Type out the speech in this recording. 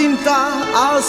cinta al